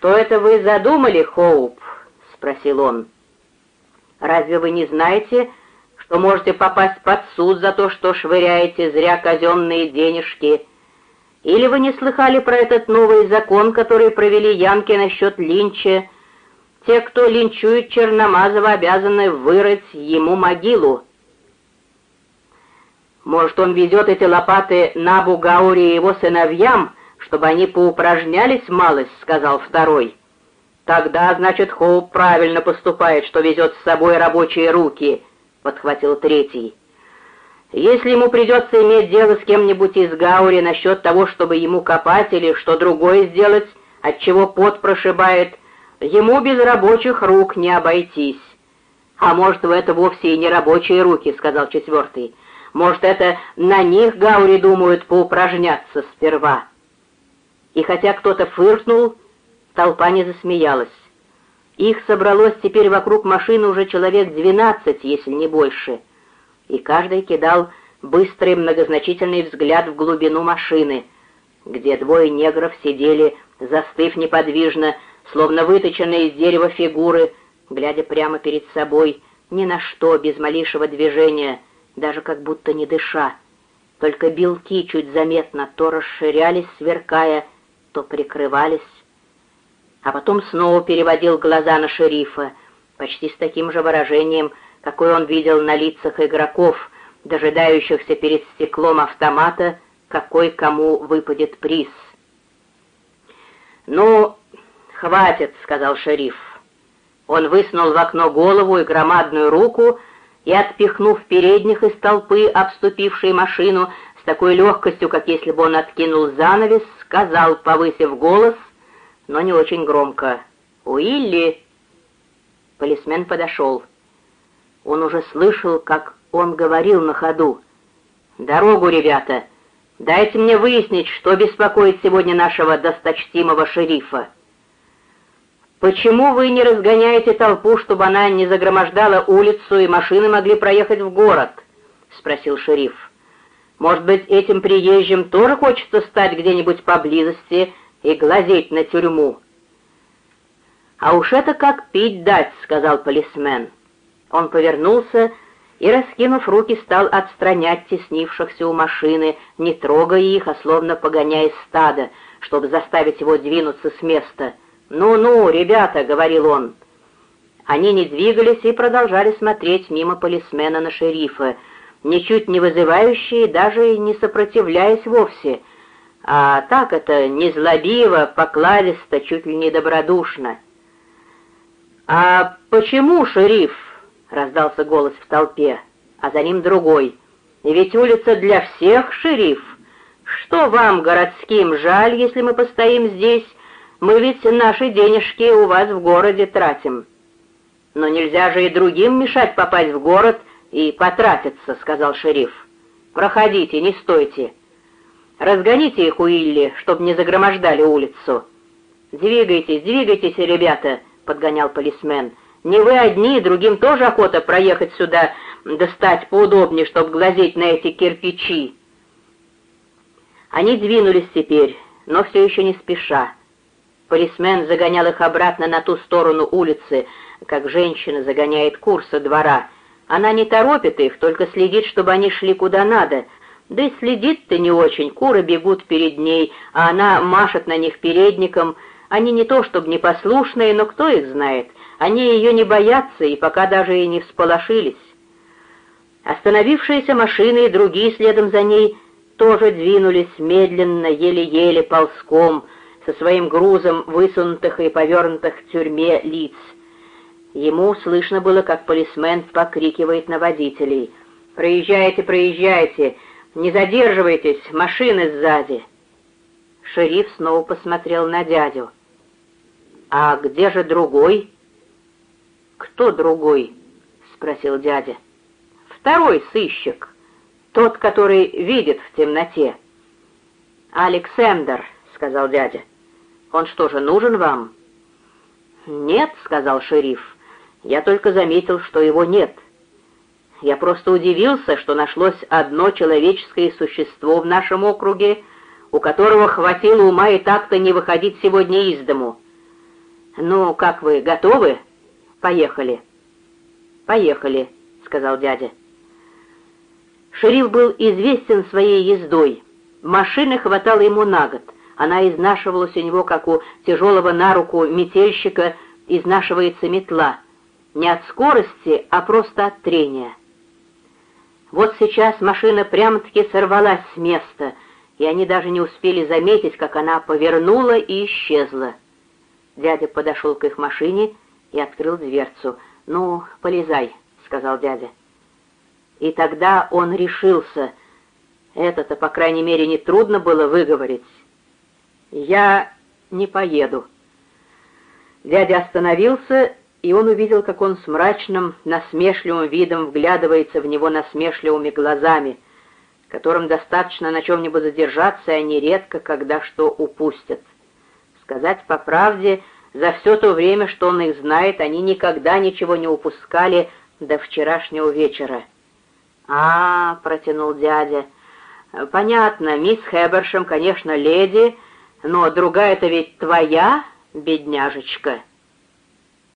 «Что это вы задумали, Хоуп?» — спросил он. «Разве вы не знаете, что можете попасть под суд за то, что швыряете зря казенные денежки?» Или вы не слыхали про этот новый закон, который провели янки насчет линча? Те, кто линчует Черномазова, обязаны вырыть ему могилу. Может, он везет эти лопаты на Бугаури и его сыновьям, чтобы они поупражнялись малость, — сказал второй. Тогда, значит, Хоуп правильно поступает, что везет с собой рабочие руки, — подхватил третий. Если ему придется иметь дело с кем-нибудь из Гаури насчет того, чтобы ему копать или что другое сделать, от чего пот прошибает, ему без рабочих рук не обойтись. «А может, в это вовсе и не рабочие руки», — сказал четвертый. «Может, это на них Гаури думают поупражняться сперва». И хотя кто-то фыркнул, толпа не засмеялась. Их собралось теперь вокруг машины уже человек двенадцать, если не больше — и каждый кидал быстрый многозначительный взгляд в глубину машины, где двое негров сидели, застыв неподвижно, словно выточенные из дерева фигуры, глядя прямо перед собой, ни на что, без малейшего движения, даже как будто не дыша. Только белки чуть заметно то расширялись, сверкая, то прикрывались. А потом снова переводил глаза на шерифа, почти с таким же выражением, какой он видел на лицах игроков, дожидающихся перед стеклом автомата, какой кому выпадет приз. «Ну, хватит», — сказал шериф. Он высунул в окно голову и громадную руку и, отпихнув передних из толпы, обступившей машину, с такой легкостью, как если бы он откинул занавес, сказал, повысив голос, но не очень громко, «Уилли!» Полисмен подошел. Он уже слышал, как он говорил на ходу. «Дорогу, ребята! Дайте мне выяснить, что беспокоит сегодня нашего досточтимого шерифа. Почему вы не разгоняете толпу, чтобы она не загромождала улицу и машины могли проехать в город?» — спросил шериф. «Может быть, этим приезжим тоже хочется стать где-нибудь поблизости и глазеть на тюрьму?» «А уж это как пить дать», — сказал полисмен. Он повернулся и, раскинув руки, стал отстранять теснившихся у машины, не трогая их, а словно погоняя стадо, чтобы заставить его двинуться с места. «Ну-ну, ребята», — говорил он. Они не двигались и продолжали смотреть мимо полисмена на шерифа, ничуть не вызывающие, даже не сопротивляясь вовсе, а так это незлобиво, покладисто, чуть ли не добродушно. «А почему, шериф?» — раздался голос в толпе, а за ним другой. «Ведь улица для всех, шериф. Что вам, городским, жаль, если мы постоим здесь? Мы ведь наши денежки у вас в городе тратим». «Но нельзя же и другим мешать попасть в город и потратиться», — сказал шериф. «Проходите, не стойте. Разгоните их, Уилли, чтобы не загромождали улицу». «Двигайтесь, двигайтесь, ребята», — подгонял полисмен. Не вы одни, другим тоже охота проехать сюда, достать поудобнее, чтобы глазеть на эти кирпичи. Они двинулись теперь, но все еще не спеша. Полисмен загонял их обратно на ту сторону улицы, как женщина загоняет кур со двора. Она не торопит их, только следит, чтобы они шли куда надо. Да и следит-то не очень, куры бегут перед ней, а она машет на них передником. Они не то чтобы непослушные, но кто их знает — они ее не боятся и пока даже и не всполошились. Остановившиеся машины и другие следом за ней тоже двинулись медленно, еле-еле ползком, со своим грузом высунутых и повернутых к тюрьме лиц. Ему слышно было, как полисмен покрикивает на водителей. «Проезжайте, проезжайте! Не задерживайтесь! Машины сзади!» Шериф снова посмотрел на дядю. «А где же другой?» «Кто другой?» — спросил дядя. «Второй сыщик, тот, который видит в темноте». «Александр», — сказал дядя. «Он что же, нужен вам?» «Нет», — сказал шериф. «Я только заметил, что его нет. Я просто удивился, что нашлось одно человеческое существо в нашем округе, у которого хватило ума и так-то не выходить сегодня из дому. «Ну, как вы, готовы? Поехали». «Поехали», — сказал дядя. Шериф был известен своей ездой. Машины хватало ему на год. Она изнашивалась у него, как у тяжелого на руку метельщика изнашивается метла. Не от скорости, а просто от трения. Вот сейчас машина прямо-таки сорвалась с места, и они даже не успели заметить, как она повернула и исчезла. Дядя подошел к их машине и открыл дверцу. «Ну, полезай», — сказал дядя. И тогда он решился. Это-то, по крайней мере, не трудно было выговорить. «Я не поеду». Дядя остановился, и он увидел, как он с мрачным, насмешливым видом вглядывается в него насмешливыми глазами, которым достаточно на чем-нибудь задержаться, и они редко когда что упустят. Сказать по правде, за все то время, что он их знает, они никогда ничего не упускали до вчерашнего вечера. «А, — протянул дядя, — понятно, мисс Хэбершем, конечно, леди, но другая-то ведь твоя, бедняжечка».